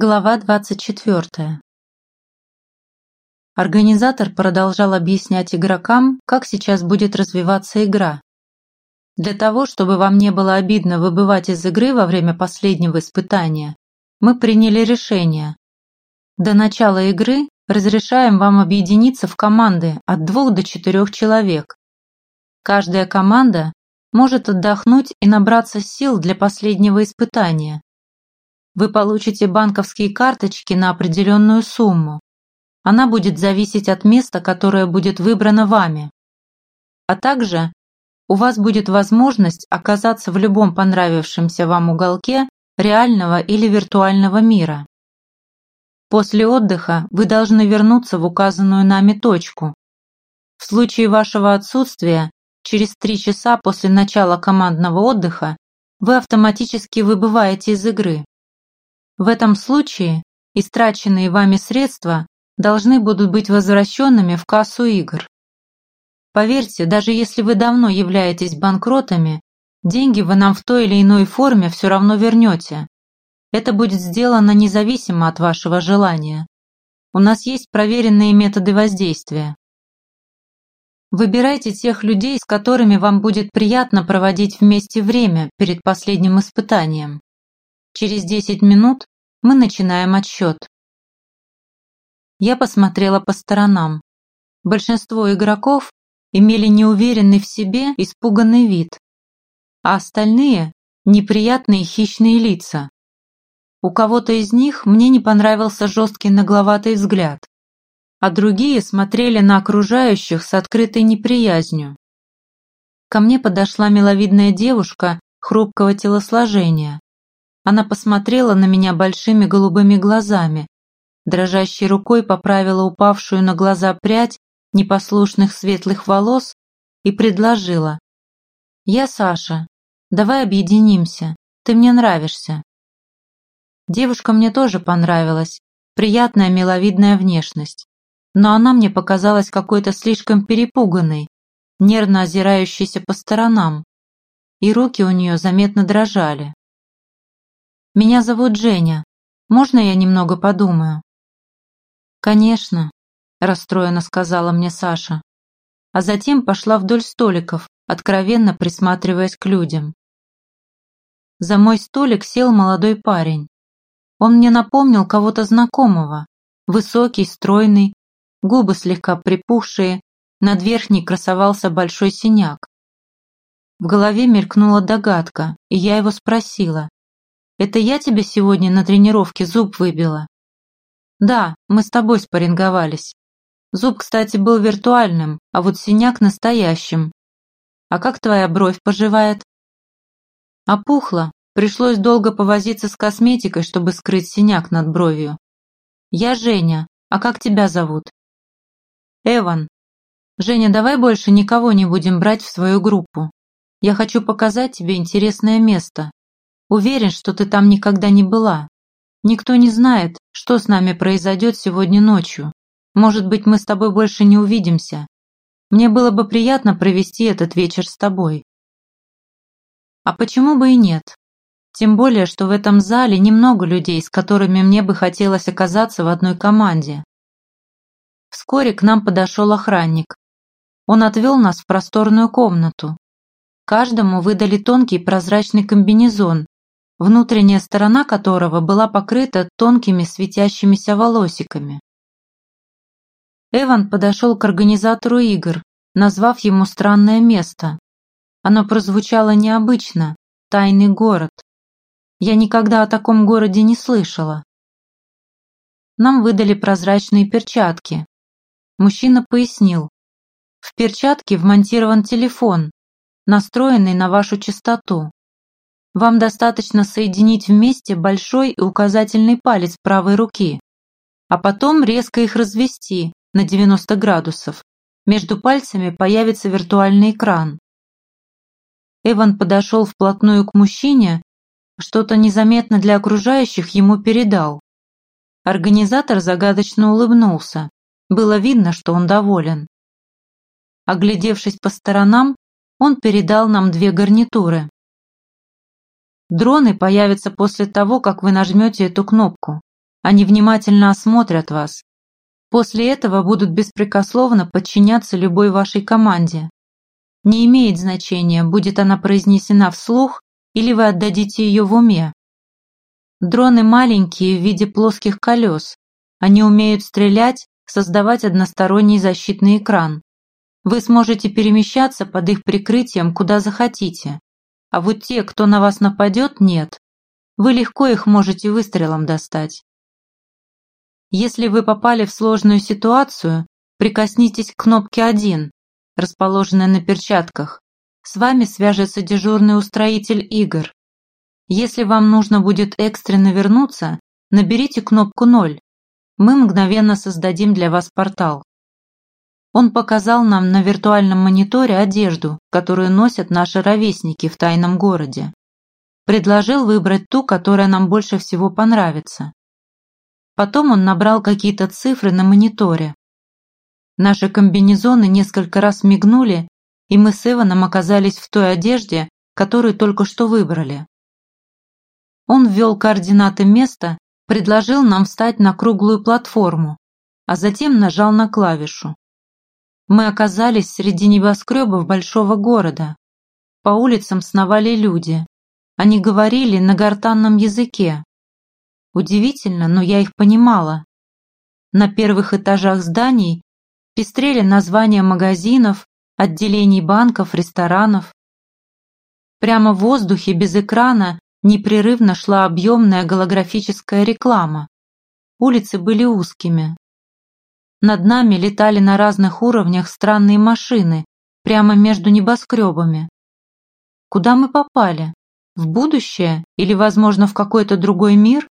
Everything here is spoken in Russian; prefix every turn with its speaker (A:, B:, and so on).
A: Глава 24. Организатор продолжал объяснять игрокам, как сейчас будет развиваться игра. Для того, чтобы вам не было обидно выбывать из игры во время последнего испытания, мы приняли решение. До начала игры разрешаем вам объединиться в команды от двух до четырех человек. Каждая команда может отдохнуть и набраться сил для последнего испытания вы получите банковские карточки на определенную сумму. Она будет зависеть от места, которое будет выбрано вами. А также у вас будет возможность оказаться в любом понравившемся вам уголке реального или виртуального мира. После отдыха вы должны вернуться в указанную нами точку. В случае вашего отсутствия, через три часа после начала командного отдыха, вы автоматически выбываете из игры. В этом случае истраченные вами средства должны будут быть возвращенными в кассу игр. Поверьте, даже если вы давно являетесь банкротами, деньги вы нам в той или иной форме все равно вернете. Это будет сделано независимо от вашего желания. У нас есть проверенные методы воздействия. Выбирайте тех людей, с которыми вам будет приятно проводить вместе время перед последним испытанием. Через 10 минут мы начинаем отсчет. Я посмотрела по сторонам. Большинство игроков имели неуверенный в себе, испуганный вид, а остальные – неприятные хищные лица. У кого-то из них мне не понравился жесткий нагловатый взгляд, а другие смотрели на окружающих с открытой неприязнью. Ко мне подошла миловидная девушка хрупкого телосложения. Она посмотрела на меня большими голубыми глазами, дрожащей рукой поправила упавшую на глаза прядь непослушных светлых волос и предложила. «Я Саша. Давай объединимся. Ты мне нравишься». Девушка мне тоже понравилась, приятная миловидная внешность. Но она мне показалась какой-то слишком перепуганной, нервно озирающейся по сторонам, и руки у нее заметно дрожали. Меня зовут Женя. Можно я немного подумаю?» «Конечно», – расстроенно сказала мне Саша. А затем пошла вдоль столиков, откровенно присматриваясь к людям. За мой столик сел молодой парень. Он мне напомнил кого-то знакомого. Высокий, стройный, губы слегка припухшие, над верхней красовался большой синяк. В голове мелькнула догадка, и я его спросила, это я тебе сегодня на тренировке зуб выбила? Да, мы с тобой спарринговались. Зуб, кстати, был виртуальным, а вот синяк настоящим. А как твоя бровь поживает? Опухла. Пришлось долго повозиться с косметикой, чтобы скрыть синяк над бровью. Я Женя. А как тебя зовут? Эван. Женя, давай больше никого не будем брать в свою группу. Я хочу показать тебе интересное место. Уверен, что ты там никогда не была. Никто не знает, что с нами произойдет сегодня ночью. Может быть, мы с тобой больше не увидимся. Мне было бы приятно провести этот вечер с тобой. А почему бы и нет? Тем более, что в этом зале немного людей, с которыми мне бы хотелось оказаться в одной команде. Вскоре к нам подошел охранник. Он отвел нас в просторную комнату. Каждому выдали тонкий прозрачный комбинезон, внутренняя сторона которого была покрыта тонкими светящимися волосиками. Эван подошел к организатору игр, назвав ему странное место. Оно прозвучало необычно – тайный город. Я никогда о таком городе не слышала. Нам выдали прозрачные перчатки. Мужчина пояснил. В перчатке вмонтирован телефон, настроенный на вашу частоту. Вам достаточно соединить вместе большой и указательный палец правой руки, а потом резко их развести на 90 градусов. Между пальцами появится виртуальный экран. Эван подошел вплотную к мужчине, что-то незаметно для окружающих ему передал. Организатор загадочно улыбнулся. Было видно, что он доволен. Оглядевшись по сторонам, он передал нам две гарнитуры. Дроны появятся после того, как вы нажмете эту кнопку. Они внимательно осмотрят вас. После этого будут беспрекословно подчиняться любой вашей команде. Не имеет значения, будет она произнесена вслух или вы отдадите ее в уме. Дроны маленькие в виде плоских колес. Они умеют стрелять, создавать односторонний защитный экран. Вы сможете перемещаться под их прикрытием куда захотите. А вот те, кто на вас нападет, нет. Вы легко их можете выстрелом достать. Если вы попали в сложную ситуацию, прикоснитесь к кнопке 1, расположенной на перчатках. С вами свяжется дежурный устроитель игр. Если вам нужно будет экстренно вернуться, наберите кнопку 0. Мы мгновенно создадим для вас портал. Он показал нам на виртуальном мониторе одежду, которую носят наши ровесники в тайном городе. Предложил выбрать ту, которая нам больше всего понравится. Потом он набрал какие-то цифры на мониторе. Наши комбинезоны несколько раз мигнули, и мы с Эваном оказались в той одежде, которую только что выбрали. Он ввел координаты места, предложил нам встать на круглую платформу, а затем нажал на клавишу. Мы оказались среди небоскребов большого города. По улицам сновали люди. Они говорили на гортанном языке, Удивительно, но я их понимала. На первых этажах зданий пестрели названия магазинов, отделений банков, ресторанов. Прямо в воздухе без экрана непрерывно шла объемная голографическая реклама. Улицы были узкими. Над нами летали на разных уровнях странные машины, прямо между небоскребами. Куда мы попали? В будущее или, возможно, в какой-то другой мир?